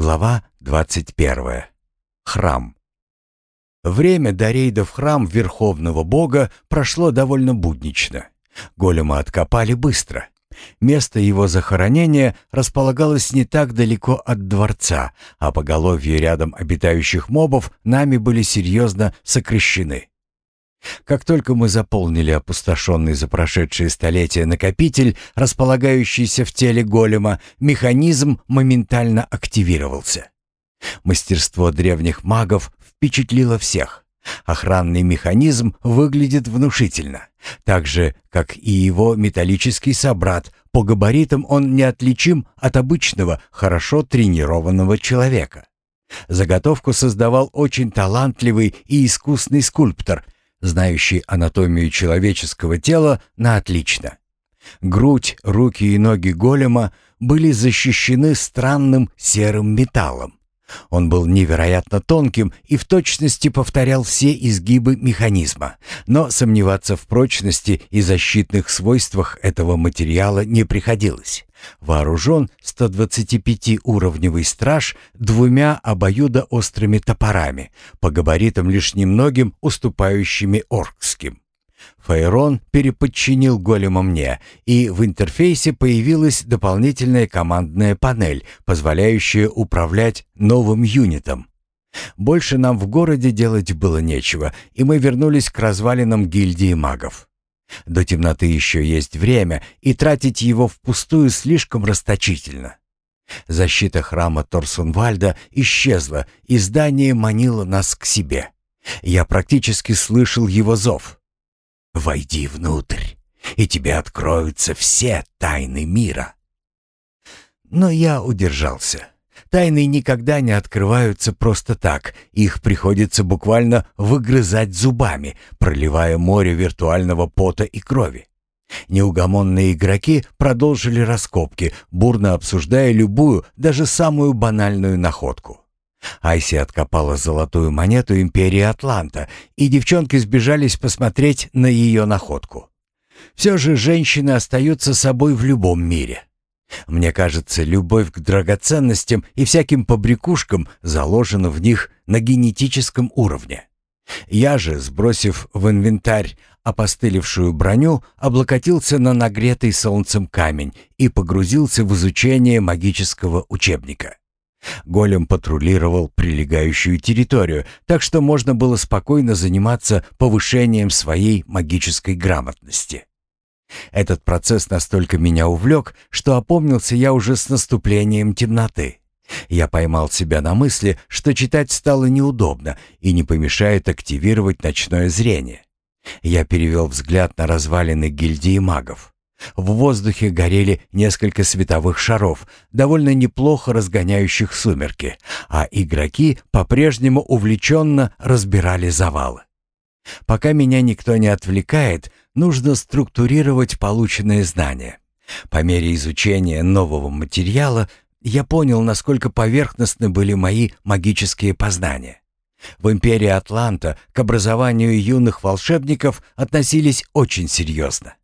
Глава 21. Храм. Время до рейда в храм Верховного Бога прошло довольно буднично. Голема откопали быстро. Место его захоронения располагалось не так далеко от дворца, а поголовье рядом обитающих мобов нами были серьезно сокращены. Как только мы заполнили опустошенный за прошедшие столетия накопитель, располагающийся в теле голема, механизм моментально активировался. Мастерство древних магов впечатлило всех. Охранный механизм выглядит внушительно, так же, как и его металлический собрат. По габаритам он неотличим от обычного, хорошо тренированного человека. Заготовку создавал очень талантливый и искусный скульптор – знающий анатомию человеческого тела на отлично. Грудь, руки и ноги голема были защищены странным серым металлом. Он был невероятно тонким и в точности повторял все изгибы механизма, но сомневаться в прочности и защитных свойствах этого материала не приходилось. Вооружен 125-уровневый страж двумя обоюдоострыми топорами, по габаритам лишь немногим уступающими оркским. Фейрон переподчинил голема мне, и в интерфейсе появилась дополнительная командная панель, позволяющая управлять новым юнитом. Больше нам в городе делать было нечего, и мы вернулись к развалинам гильдии магов. До темноты еще есть время, и тратить его впустую слишком расточительно. Защита храма Торсунвальда исчезла, и здание манило нас к себе. Я практически слышал его зов. Войди внутрь, и тебе откроются все тайны мира. Но я удержался. Тайны никогда не открываются просто так, их приходится буквально выгрызать зубами, проливая море виртуального пота и крови. Неугомонные игроки продолжили раскопки, бурно обсуждая любую, даже самую банальную находку. Айси откопала золотую монету империи Атланта, и девчонки сбежались посмотреть на ее находку. Все же женщины остаются собой в любом мире. Мне кажется, любовь к драгоценностям и всяким побрякушкам заложена в них на генетическом уровне. Я же, сбросив в инвентарь опостылевшую броню, облокотился на нагретый солнцем камень и погрузился в изучение магического учебника. Голем патрулировал прилегающую территорию, так что можно было спокойно заниматься повышением своей магической грамотности. Этот процесс настолько меня увлек, что опомнился я уже с наступлением темноты. Я поймал себя на мысли, что читать стало неудобно и не помешает активировать ночное зрение. Я перевел взгляд на развалины гильдии магов. В воздухе горели несколько световых шаров, довольно неплохо разгоняющих сумерки, а игроки по-прежнему увлеченно разбирали завалы. Пока меня никто не отвлекает, нужно структурировать полученные знания. По мере изучения нового материала я понял, насколько поверхностны были мои магические познания. В империи Атланта к образованию юных волшебников относились очень серьезно.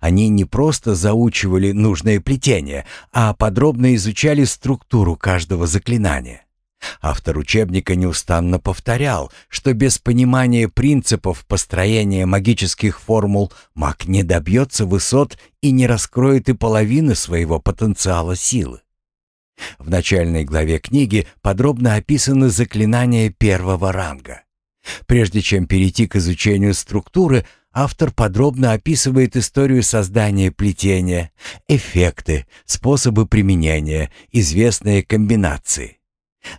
Они не просто заучивали нужное плетение, а подробно изучали структуру каждого заклинания. Автор учебника неустанно повторял, что без понимания принципов построения магических формул маг не добьется высот и не раскроет и половины своего потенциала силы. В начальной главе книги подробно описаны заклинания первого ранга. Прежде чем перейти к изучению структуры, автор подробно описывает историю создания плетения, эффекты, способы применения, известные комбинации.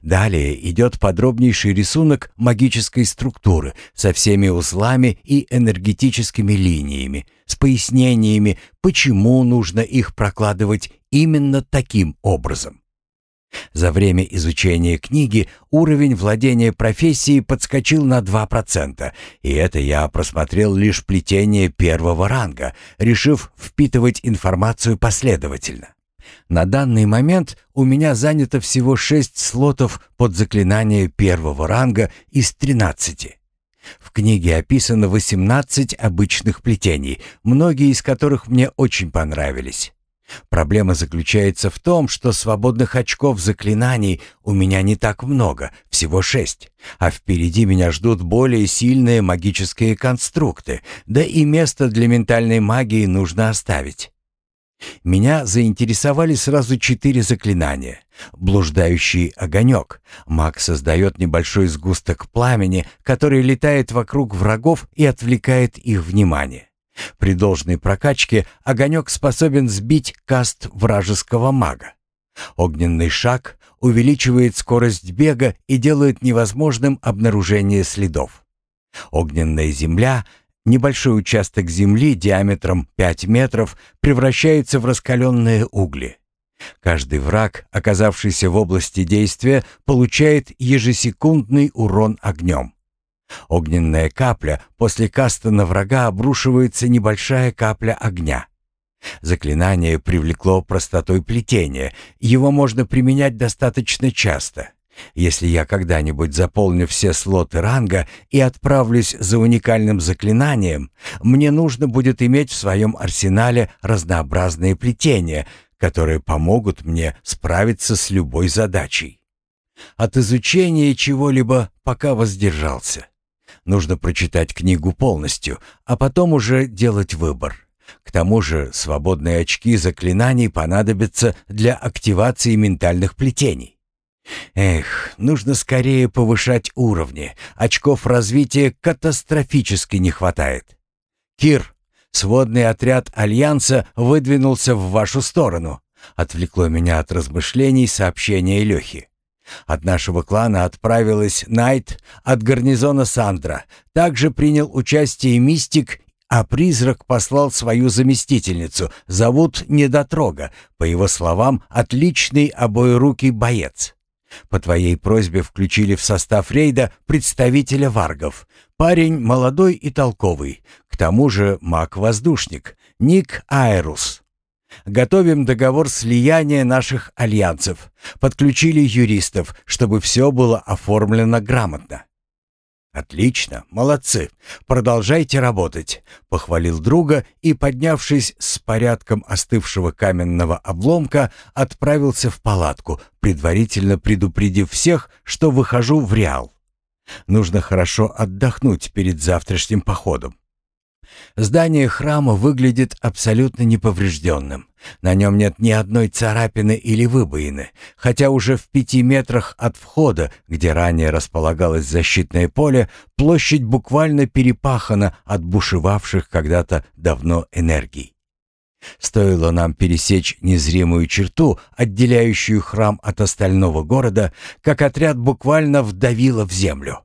Далее идет подробнейший рисунок магической структуры со всеми узлами и энергетическими линиями, с пояснениями, почему нужно их прокладывать именно таким образом. За время изучения книги уровень владения профессией подскочил на 2%, и это я просмотрел лишь плетение первого ранга, решив впитывать информацию последовательно. На данный момент у меня занято всего 6 слотов под заклинание первого ранга из 13. В книге описано 18 обычных плетений, многие из которых мне очень понравились. Проблема заключается в том, что свободных очков заклинаний у меня не так много, всего шесть, а впереди меня ждут более сильные магические конструкты, да и место для ментальной магии нужно оставить. Меня заинтересовали сразу четыре заклинания. Блуждающий огонек. Маг создает небольшой сгусток пламени, который летает вокруг врагов и отвлекает их внимание. При должной прокачке огонек способен сбить каст вражеского мага. Огненный шаг увеличивает скорость бега и делает невозможным обнаружение следов. Огненная земля Небольшой участок земли диаметром 5 метров превращается в раскаленные угли. Каждый враг, оказавшийся в области действия, получает ежесекундный урон огнем. Огненная капля после каста на врага обрушивается небольшая капля огня. Заклинание привлекло простотой плетения, его можно применять достаточно часто. Если я когда-нибудь заполню все слоты ранга и отправлюсь за уникальным заклинанием, мне нужно будет иметь в своем арсенале разнообразные плетения, которые помогут мне справиться с любой задачей. От изучения чего-либо пока воздержался. Нужно прочитать книгу полностью, а потом уже делать выбор. К тому же свободные очки заклинаний понадобятся для активации ментальных плетений. Эх, нужно скорее повышать уровни. Очков развития катастрофически не хватает. Кир, сводный отряд Альянса выдвинулся в вашу сторону. Отвлекло меня от размышлений сообщение Лехи. От нашего клана отправилась Найт, от гарнизона Сандра. Также принял участие Мистик, а призрак послал свою заместительницу. Зовут Недотрога, по его словам, отличный обоерукий боец. По твоей просьбе включили в состав рейда представителя варгов. Парень молодой и толковый. К тому же маг-воздушник. Ник Айрус. Готовим договор слияния наших альянсов. Подключили юристов, чтобы все было оформлено грамотно. «Отлично, молодцы. Продолжайте работать», — похвалил друга и, поднявшись с порядком остывшего каменного обломка, отправился в палатку, предварительно предупредив всех, что выхожу в Реал. Нужно хорошо отдохнуть перед завтрашним походом. Здание храма выглядит абсолютно неповрежденным. На нем нет ни одной царапины или выбоины, хотя уже в пяти метрах от входа, где ранее располагалось защитное поле, площадь буквально перепахана от бушевавших когда-то давно энергий. Стоило нам пересечь незримую черту, отделяющую храм от остального города, как отряд буквально вдавило в землю.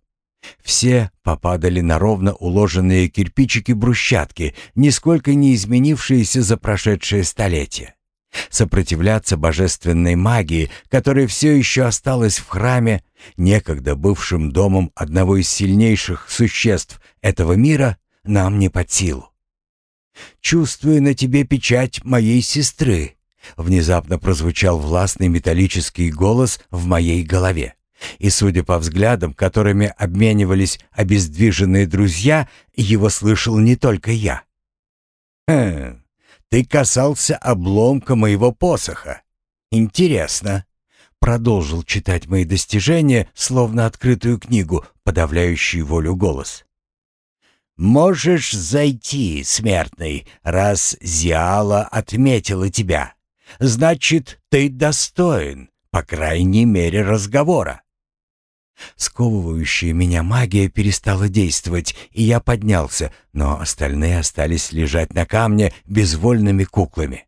Все попадали на ровно уложенные кирпичики брусчатки, нисколько не изменившиеся за прошедшее столетие. Сопротивляться божественной магии, которая все еще осталась в храме, некогда бывшим домом одного из сильнейших существ этого мира, нам не под силу. «Чувствую на тебе печать моей сестры», — внезапно прозвучал властный металлический голос в моей голове. И, судя по взглядам, которыми обменивались обездвиженные друзья, его слышал не только я. «Хм, ты касался обломка моего посоха. Интересно». Продолжил читать мои достижения, словно открытую книгу, подавляющую волю голос. «Можешь зайти, смертный, раз Зиала отметила тебя. Значит, ты достоин, по крайней мере, разговора. Сковывающая меня магия перестала действовать, и я поднялся, но остальные остались лежать на камне безвольными куклами.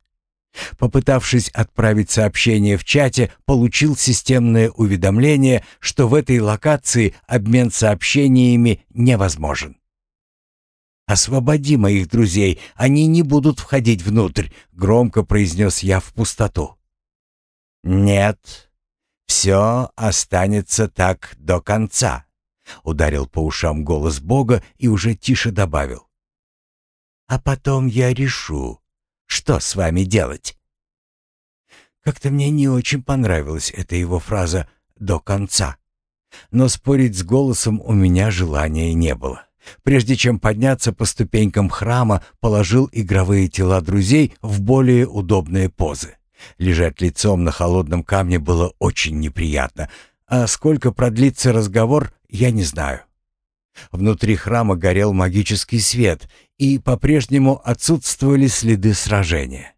Попытавшись отправить сообщение в чате, получил системное уведомление, что в этой локации обмен сообщениями невозможен. «Освободи моих друзей, они не будут входить внутрь», — громко произнес я в пустоту. «Нет, «Все останется так до конца», — ударил по ушам голос Бога и уже тише добавил. «А потом я решу, что с вами делать». Как-то мне не очень понравилась эта его фраза «до конца». Но спорить с голосом у меня желания не было. Прежде чем подняться по ступенькам храма, положил игровые тела друзей в более удобные позы. Лежать лицом на холодном камне было очень неприятно, а сколько продлится разговор, я не знаю. Внутри храма горел магический свет, и по-прежнему отсутствовали следы сражения.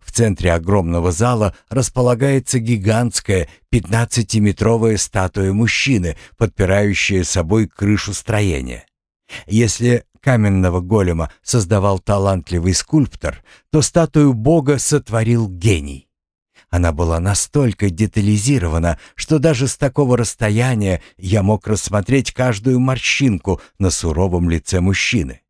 В центре огромного зала располагается гигантская 15-метровая статуя мужчины, подпирающая собой крышу строения. Если каменного голема создавал талантливый скульптор, то статую бога сотворил гений. Она была настолько детализирована, что даже с такого расстояния я мог рассмотреть каждую морщинку на суровом лице мужчины.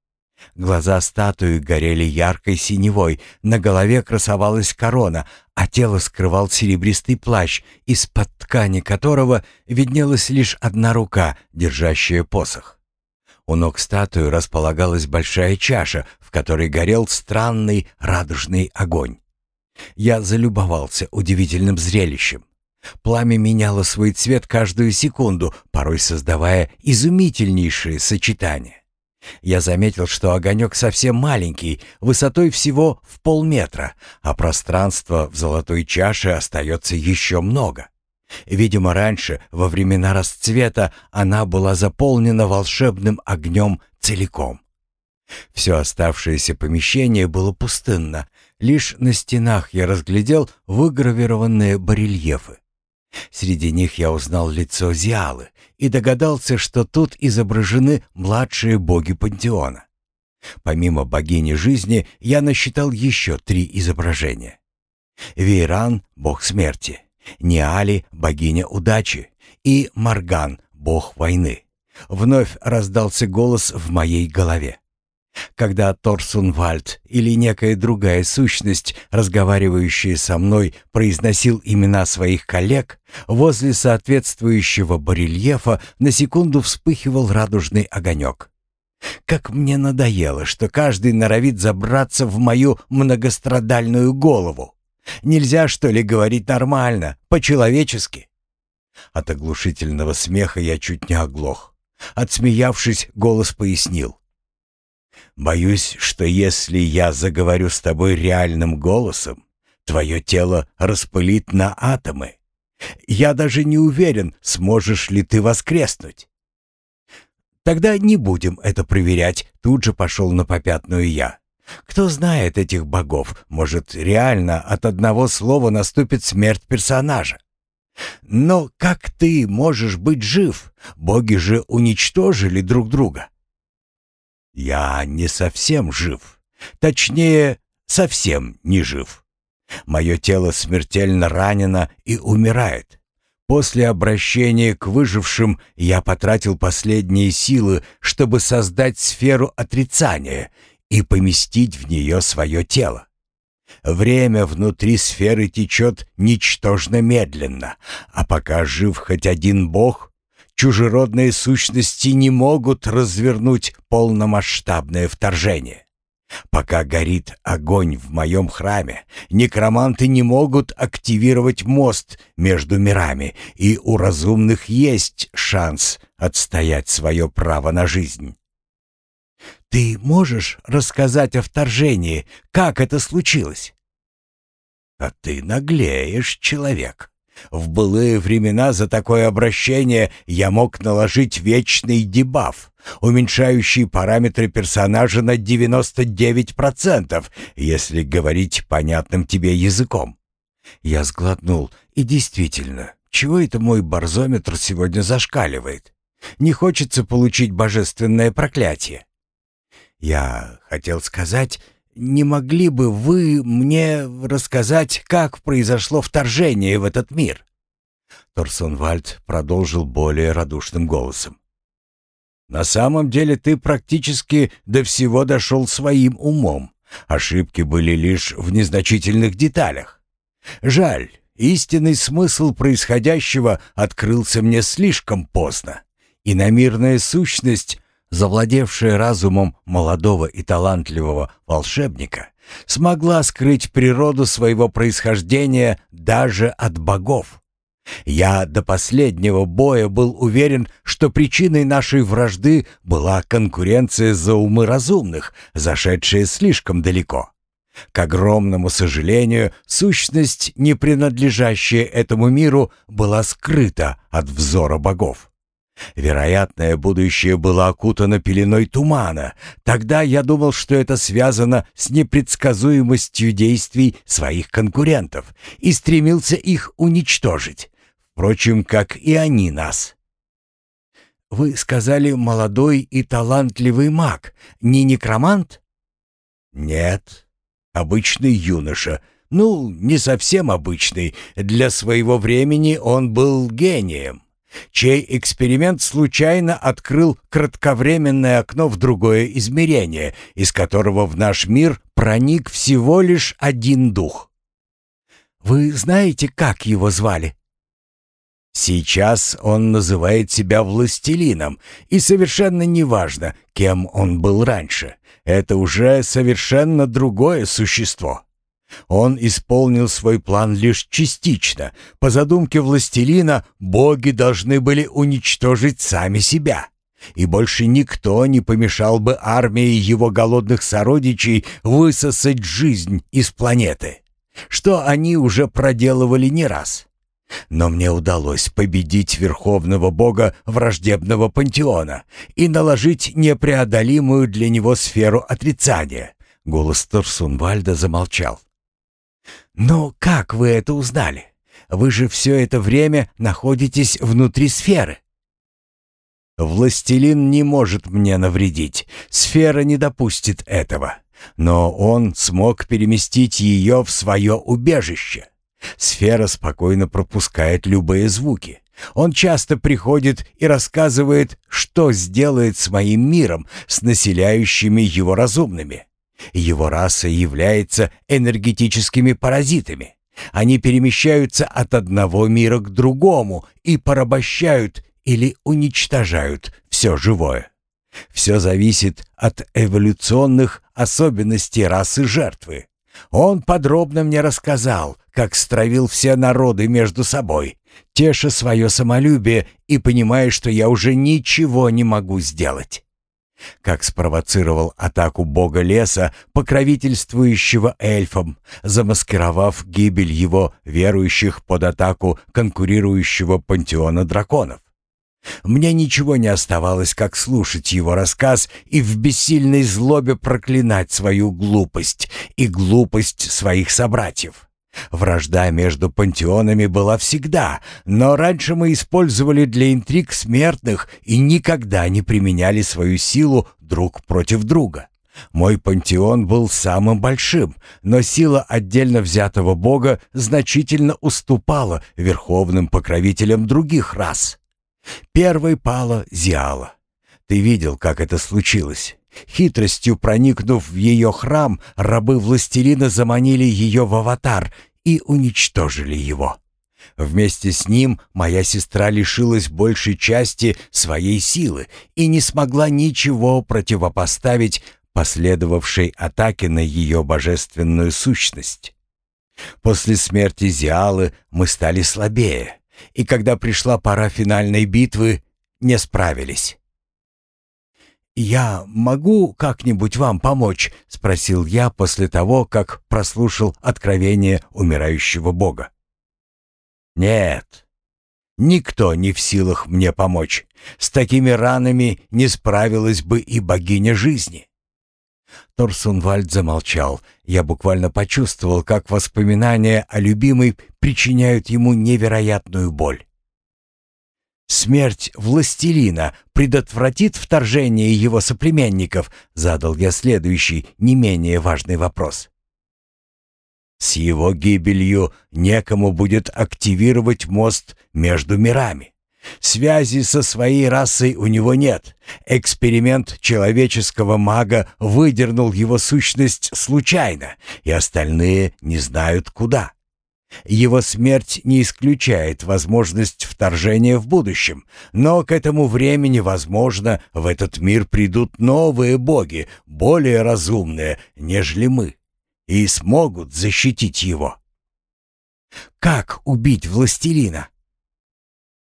Глаза статуи горели яркой синевой, на голове красовалась корона, а тело скрывал серебристый плащ, из-под ткани которого виднелась лишь одна рука, держащая посох. У ног статуи располагалась большая чаша, в которой горел странный радужный огонь. Я залюбовался удивительным зрелищем. Пламя меняло свой цвет каждую секунду, порой создавая изумительнейшие сочетания. Я заметил, что огонек совсем маленький, высотой всего в полметра, а пространства в золотой чаше остается еще много. Видимо, раньше, во времена расцвета, она была заполнена волшебным огнем целиком. Все оставшееся помещение было пустынно, лишь на стенах я разглядел выгравированные барельефы. Среди них я узнал лицо Зиалы и догадался, что тут изображены младшие боги пантеона. Помимо богини жизни, я насчитал еще три изображения. Вейран — бог смерти, Ниали — богиня удачи и Марган — бог войны. Вновь раздался голос в моей голове. Когда Торсунвальд или некая другая сущность, разговаривающая со мной, произносил имена своих коллег, возле соответствующего барельефа на секунду вспыхивал радужный огонек. Как мне надоело, что каждый норовит забраться в мою многострадальную голову. Нельзя, что ли, говорить нормально, по-человечески? От оглушительного смеха я чуть не оглох. Отсмеявшись, голос пояснил. Боюсь, что если я заговорю с тобой реальным голосом, твое тело распылит на атомы. Я даже не уверен, сможешь ли ты воскреснуть. Тогда не будем это проверять, тут же пошел на попятную я. Кто знает этих богов, может, реально от одного слова наступит смерть персонажа. Но как ты можешь быть жив? Боги же уничтожили друг друга. Я не совсем жив. Точнее, совсем не жив. Мое тело смертельно ранено и умирает. После обращения к выжившим я потратил последние силы, чтобы создать сферу отрицания и поместить в нее свое тело. Время внутри сферы течет ничтожно медленно, а пока жив хоть один бог, чужеродные сущности не могут развернуть полномасштабное вторжение. Пока горит огонь в моем храме, некроманты не могут активировать мост между мирами, и у разумных есть шанс отстоять свое право на жизнь. Ты можешь рассказать о вторжении, как это случилось? А ты наглеешь, человек. В былые времена за такое обращение я мог наложить вечный дебаф, уменьшающий параметры персонажа на 99%, если говорить понятным тебе языком. Я сглотнул, и действительно, чего это мой барзометр сегодня зашкаливает? Не хочется получить божественное проклятие. Я хотел сказать, не могли бы вы мне рассказать, как произошло вторжение в этот мир?» Торсонвальд продолжил более радушным голосом. «На самом деле ты практически до всего дошел своим умом. Ошибки были лишь в незначительных деталях. Жаль, истинный смысл происходящего открылся мне слишком поздно. И на мирная сущность завладевшая разумом молодого и талантливого волшебника, смогла скрыть природу своего происхождения даже от богов. Я до последнего боя был уверен, что причиной нашей вражды была конкуренция за умы разумных, зашедшая слишком далеко. К огромному сожалению, сущность, не принадлежащая этому миру, была скрыта от взора богов. Вероятное будущее было окутано пеленой тумана. Тогда я думал, что это связано с непредсказуемостью действий своих конкурентов и стремился их уничтожить. Впрочем, как и они нас. «Вы сказали молодой и талантливый маг, не некромант?» «Нет, обычный юноша. Ну, не совсем обычный. Для своего времени он был гением, чей эксперимент случайно открыл кратковременное окно в другое измерение, из которого в наш мир проник всего лишь один дух. Вы знаете, как его звали? Сейчас он называет себя властелином, и совершенно неважно, кем он был раньше. Это уже совершенно другое существо. Он исполнил свой план лишь частично. По задумке властелина, боги должны были уничтожить сами себя. И больше никто не помешал бы армии его голодных сородичей высосать жизнь из планеты. Что они уже проделывали не раз. Но мне удалось победить верховного бога враждебного пантеона и наложить непреодолимую для него сферу отрицания. Голос Торсунвальда замолчал. «Но как вы это узнали? Вы же все это время находитесь внутри сферы». «Властелин не может мне навредить. Сфера не допустит этого. Но он смог переместить ее в свое убежище. Сфера спокойно пропускает любые звуки. Он часто приходит и рассказывает, что сделает с моим миром, с населяющими его разумными. Его раса является энергетическими паразитами. Они перемещаются от одного мира к другому и порабощают или уничтожают все живое. Все зависит от эволюционных особенностей расы жертвы. Он подробно мне рассказал, как стравил все народы между собой, теша свое самолюбие и понимая, что я уже ничего не могу сделать. Как спровоцировал атаку бога леса, покровительствующего эльфам, замаскировав гибель его верующих под атаку конкурирующего пантеона драконов. Мне ничего не оставалось, как слушать его рассказ и в бессильной злобе проклинать свою глупость и глупость своих собратьев. Вражда между пантеонами была всегда, но раньше мы использовали для интриг смертных и никогда не применяли свою силу друг против друга. Мой пантеон был самым большим, но сила отдельно взятого бога значительно уступала верховным покровителям других рас. Первой пала Зиала. Ты видел, как это случилось. Хитростью проникнув в ее храм, рабы властелина заманили ее в аватар и уничтожили его. Вместе с ним моя сестра лишилась большей части своей силы и не смогла ничего противопоставить последовавшей атаке на ее божественную сущность. После смерти Зиалы мы стали слабее и когда пришла пора финальной битвы, не справились. «Я могу как-нибудь вам помочь?» — спросил я после того, как прослушал откровение умирающего бога. «Нет, никто не в силах мне помочь. С такими ранами не справилась бы и богиня жизни». Торсунвальд замолчал. Я буквально почувствовал, как воспоминания о любимой причиняют ему невероятную боль. «Смерть властелина предотвратит вторжение его соплеменников?» — задал я следующий, не менее важный вопрос. «С его гибелью некому будет активировать мост между мирами. Связи со своей расой у него нет. Эксперимент человеческого мага выдернул его сущность случайно, и остальные не знают куда. Его смерть не исключает возможность вторжения в будущем, но к этому времени, возможно, в этот мир придут новые боги, более разумные, нежели мы, и смогут защитить его. Как убить властелина?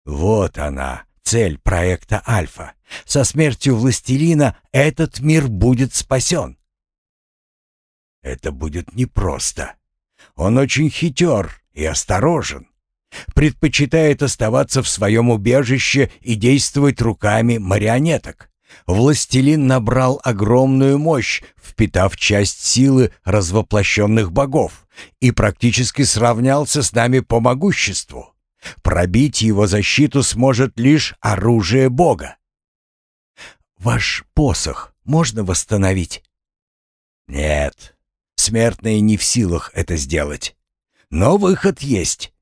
Вот она, цель проекта Альфа. Со смертью властелина этот мир будет спасен. Это будет непросто. Он очень хитер и осторожен. Предпочитает оставаться в своем убежище и действовать руками марионеток. Властелин набрал огромную мощь, впитав часть силы развоплощенных богов, и практически сравнялся с нами по могуществу. Пробить его защиту сможет лишь оружие бога. Ваш посох можно восстановить? Нет, смертные не в силах это сделать. Но выход есть.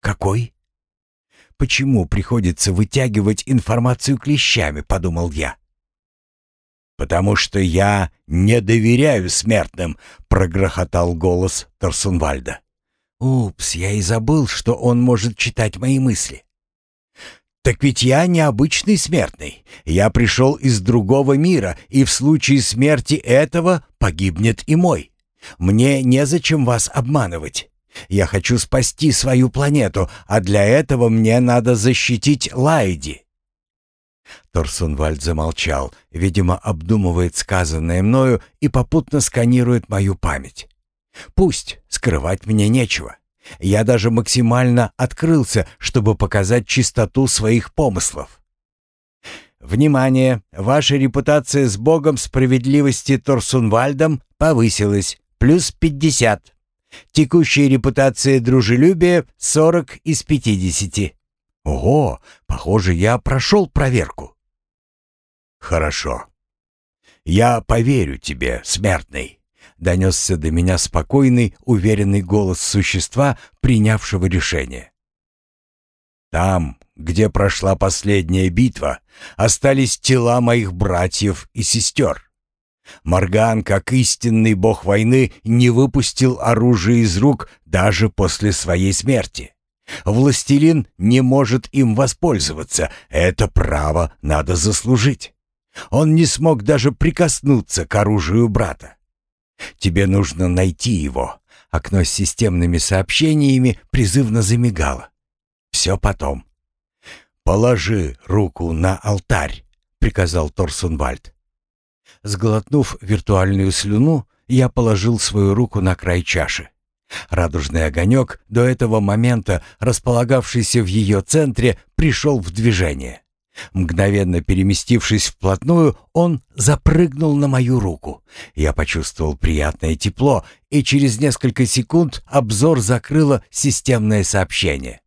Какой? Почему приходится вытягивать информацию клещами, подумал я. «Потому что я не доверяю смертным», — прогрохотал голос Торсунвальда. «Упс, я и забыл, что он может читать мои мысли». «Так ведь я необычный смертный. Я пришел из другого мира, и в случае смерти этого погибнет и мой. Мне незачем вас обманывать. Я хочу спасти свою планету, а для этого мне надо защитить Лайди». Торсунвальд замолчал, видимо, обдумывает сказанное мною и попутно сканирует мою память. «Пусть, скрывать мне нечего. Я даже максимально открылся, чтобы показать чистоту своих помыслов. Внимание! Ваша репутация с богом справедливости Торсунвальдом повысилась. Плюс пятьдесят. Текущая репутация дружелюбия — 40 из 50. Ого, похоже, я прошел проверку. Хорошо. Я поверю тебе, смертный. Донесся до меня спокойный, уверенный голос существа, принявшего решение. Там, где прошла последняя битва, остались тела моих братьев и сестер. Морган, как истинный бог войны, не выпустил оружие из рук даже после своей смерти. Властелин не может им воспользоваться, это право надо заслужить. Он не смог даже прикоснуться к оружию брата. Тебе нужно найти его. Окно с системными сообщениями призывно замигало. Все потом. «Положи руку на алтарь», — приказал Торсунвальд. Сглотнув виртуальную слюну, я положил свою руку на край чаши. Радужный огонек, до этого момента располагавшийся в ее центре, пришел в движение. Мгновенно переместившись вплотную, он запрыгнул на мою руку. Я почувствовал приятное тепло, и через несколько секунд обзор закрыло системное сообщение.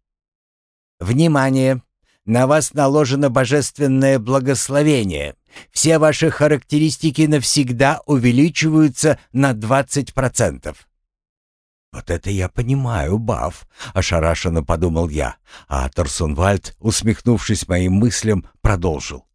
«Внимание! На вас наложено божественное благословение. Все ваши характеристики навсегда увеличиваются на 20%. «Вот это я понимаю, Баф», — ошарашенно подумал я, а Торсунвальд, усмехнувшись моим мыслям, продолжил.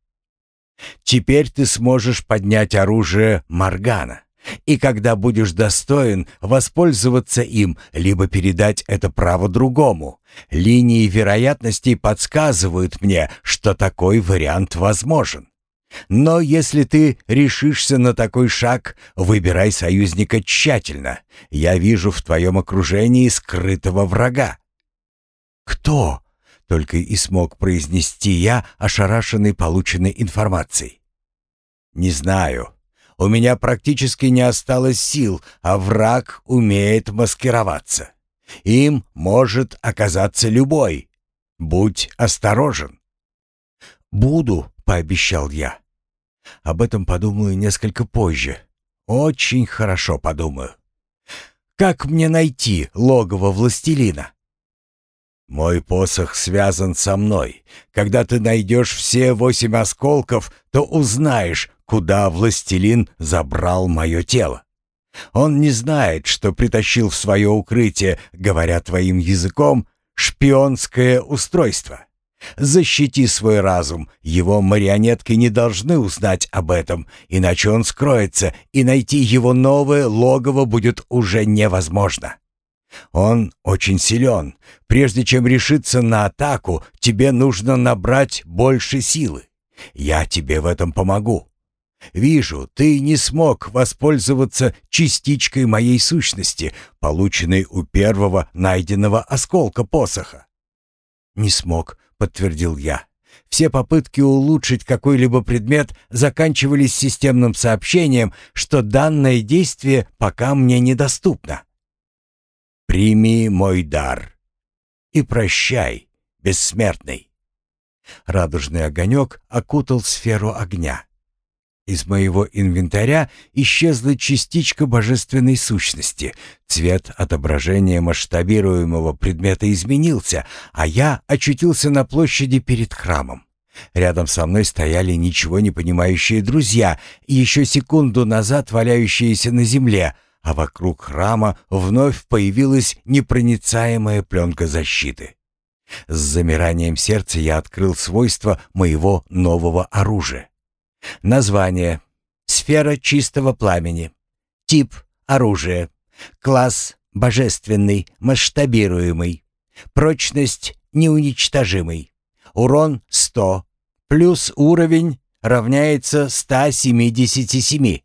«Теперь ты сможешь поднять оружие Маргана, и когда будешь достоин, воспользоваться им, либо передать это право другому. Линии вероятностей подсказывают мне, что такой вариант возможен. Но если ты решишься на такой шаг, выбирай союзника тщательно. Я вижу в твоем окружении скрытого врага». «Кто?» — только и смог произнести я, ошарашенный полученной информацией. «Не знаю. У меня практически не осталось сил, а враг умеет маскироваться. Им может оказаться любой. Будь осторожен». «Буду», — пообещал я. Об этом подумаю несколько позже. Очень хорошо подумаю. Как мне найти логово властелина? Мой посох связан со мной. Когда ты найдешь все восемь осколков, то узнаешь, куда властелин забрал мое тело. Он не знает, что притащил в свое укрытие, говоря твоим языком, шпионское устройство. Защити свой разум, его марионетки не должны узнать об этом, иначе он скроется, и найти его новое логово будет уже невозможно. Он очень силен. Прежде чем решиться на атаку, тебе нужно набрать больше силы. Я тебе в этом помогу. Вижу, ты не смог воспользоваться частичкой моей сущности, полученной у первого найденного осколка посоха. «Не смог», — подтвердил я. Все попытки улучшить какой-либо предмет заканчивались системным сообщением, что данное действие пока мне недоступно. «Прими мой дар и прощай, бессмертный». Радужный огонек окутал сферу огня. Из моего инвентаря исчезла частичка божественной сущности. Цвет отображения масштабируемого предмета изменился, а я очутился на площади перед храмом. Рядом со мной стояли ничего не понимающие друзья, еще секунду назад валяющиеся на земле, а вокруг храма вновь появилась непроницаемая пленка защиты. С замиранием сердца я открыл свойства моего нового оружия. Название. Сфера чистого пламени. Тип. Оружие. Класс. Божественный. Масштабируемый. Прочность. Неуничтожимый. Урон 100. Плюс уровень равняется 177.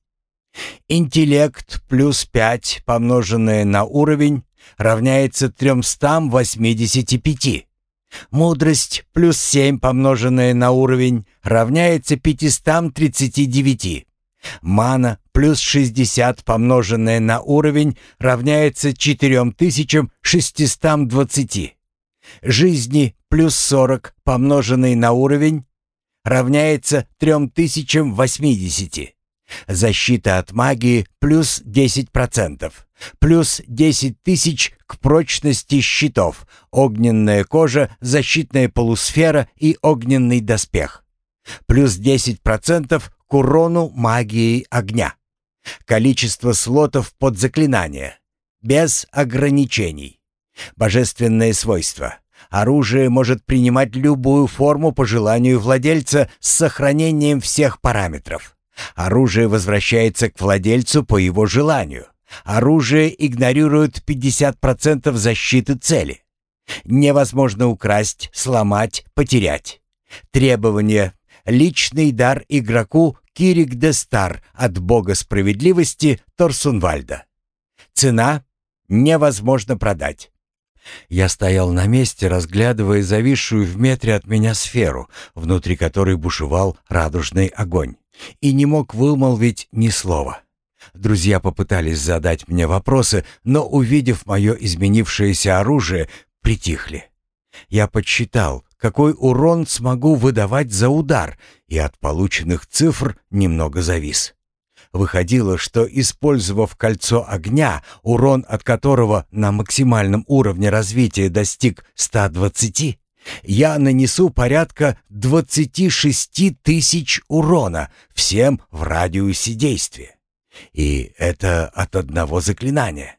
Интеллект плюс 5 помноженное на уровень равняется 385. Мудрость плюс 7 помноженное на уровень равняется 539. Мана плюс 60 помноженное на уровень равняется 4620. Жизни плюс 40 помноженный на уровень равняется 3080. Защита от магии плюс 10%. Плюс 10 тысяч к прочности щитов, огненная кожа, защитная полусфера и огненный доспех. Плюс 10% к урону магией огня. Количество слотов под заклинание. Без ограничений. Божественные свойства. Оружие может принимать любую форму по желанию владельца с сохранением всех параметров. Оружие возвращается к владельцу по его желанию. Оружие игнорирует 50% защиты цели. Невозможно украсть, сломать, потерять. Требования. Личный дар игроку Кирик де Стар от бога справедливости Торсунвальда. Цена. Невозможно продать. Я стоял на месте, разглядывая зависшую в метре от меня сферу, внутри которой бушевал радужный огонь, и не мог вымолвить ни слова. Друзья попытались задать мне вопросы, но, увидев мое изменившееся оружие, притихли. Я подсчитал, какой урон смогу выдавать за удар, и от полученных цифр немного завис. Выходило, что, использовав кольцо огня, урон от которого на максимальном уровне развития достиг 120, я нанесу порядка 26 тысяч урона всем в радиусе действия. И это от одного заклинания.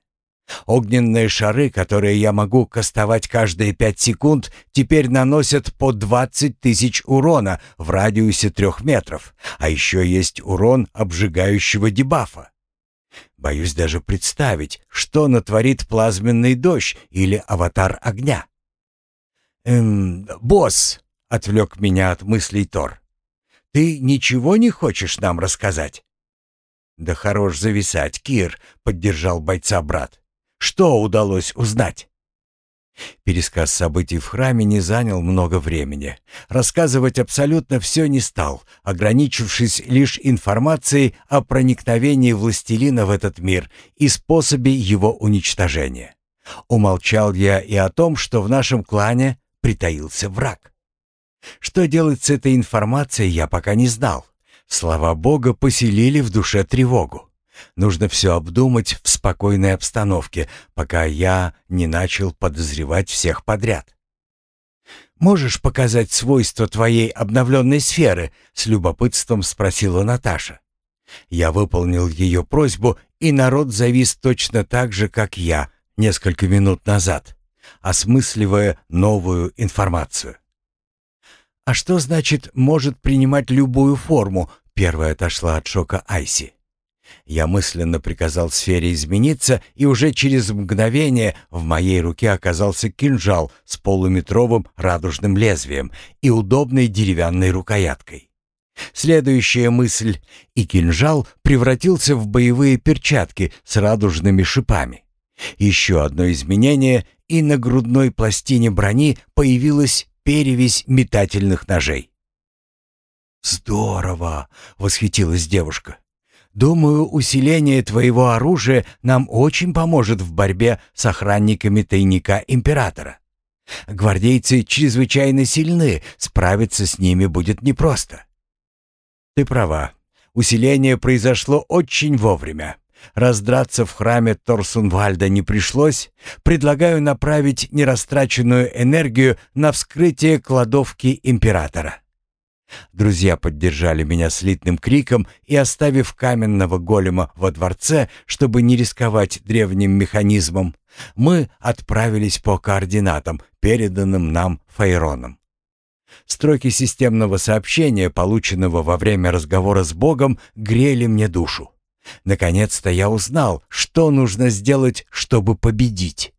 Огненные шары, которые я могу кастовать каждые пять секунд, теперь наносят по 20 тысяч урона в радиусе трех метров, а еще есть урон обжигающего дебафа. Боюсь даже представить, что натворит плазменный дождь или аватар огня. «Эм, босс», — отвлек меня от мыслей Тор, — «ты ничего не хочешь нам рассказать?» «Да хорош зависать, Кир», — поддержал бойца брат. «Что удалось узнать?» Пересказ событий в храме не занял много времени. Рассказывать абсолютно все не стал, ограничившись лишь информацией о проникновении властелина в этот мир и способе его уничтожения. Умолчал я и о том, что в нашем клане притаился враг. Что делать с этой информацией, я пока не знал. Слова Бога поселили в душе тревогу. Нужно все обдумать в спокойной обстановке, пока я не начал подозревать всех подряд. «Можешь показать свойства твоей обновленной сферы?» — с любопытством спросила Наташа. Я выполнил ее просьбу, и народ завис точно так же, как я несколько минут назад, осмысливая новую информацию. «А что значит «может принимать любую форму»?» Первая отошла от шока Айси. Я мысленно приказал сфере измениться, и уже через мгновение в моей руке оказался кинжал с полуметровым радужным лезвием и удобной деревянной рукояткой. Следующая мысль, и кинжал превратился в боевые перчатки с радужными шипами. Еще одно изменение, и на грудной пластине брони появилась перевесь метательных ножей. «Здорово!» — восхитилась девушка. «Думаю, усиление твоего оружия нам очень поможет в борьбе с охранниками тайника Императора. Гвардейцы чрезвычайно сильны, справиться с ними будет непросто». «Ты права. Усиление произошло очень вовремя. Раздраться в храме Торсунвальда не пришлось. Предлагаю направить нерастраченную энергию на вскрытие кладовки императора. Друзья поддержали меня слитным криком и, оставив каменного голема во дворце, чтобы не рисковать древним механизмом, мы отправились по координатам, переданным нам Фейроном. Строки системного сообщения, полученного во время разговора с Богом, грели мне душу. Наконец-то я узнал, что нужно сделать, чтобы победить.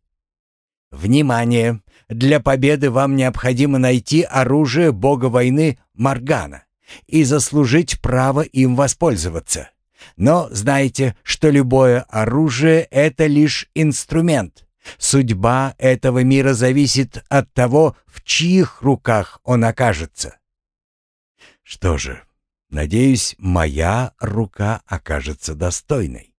Внимание! Для победы вам необходимо найти оружие бога войны Маргана и заслужить право им воспользоваться. Но знайте, что любое оружие — это лишь инструмент. Судьба этого мира зависит от того, в чьих руках он окажется. Что же, Надеюсь, моя рука окажется достойной.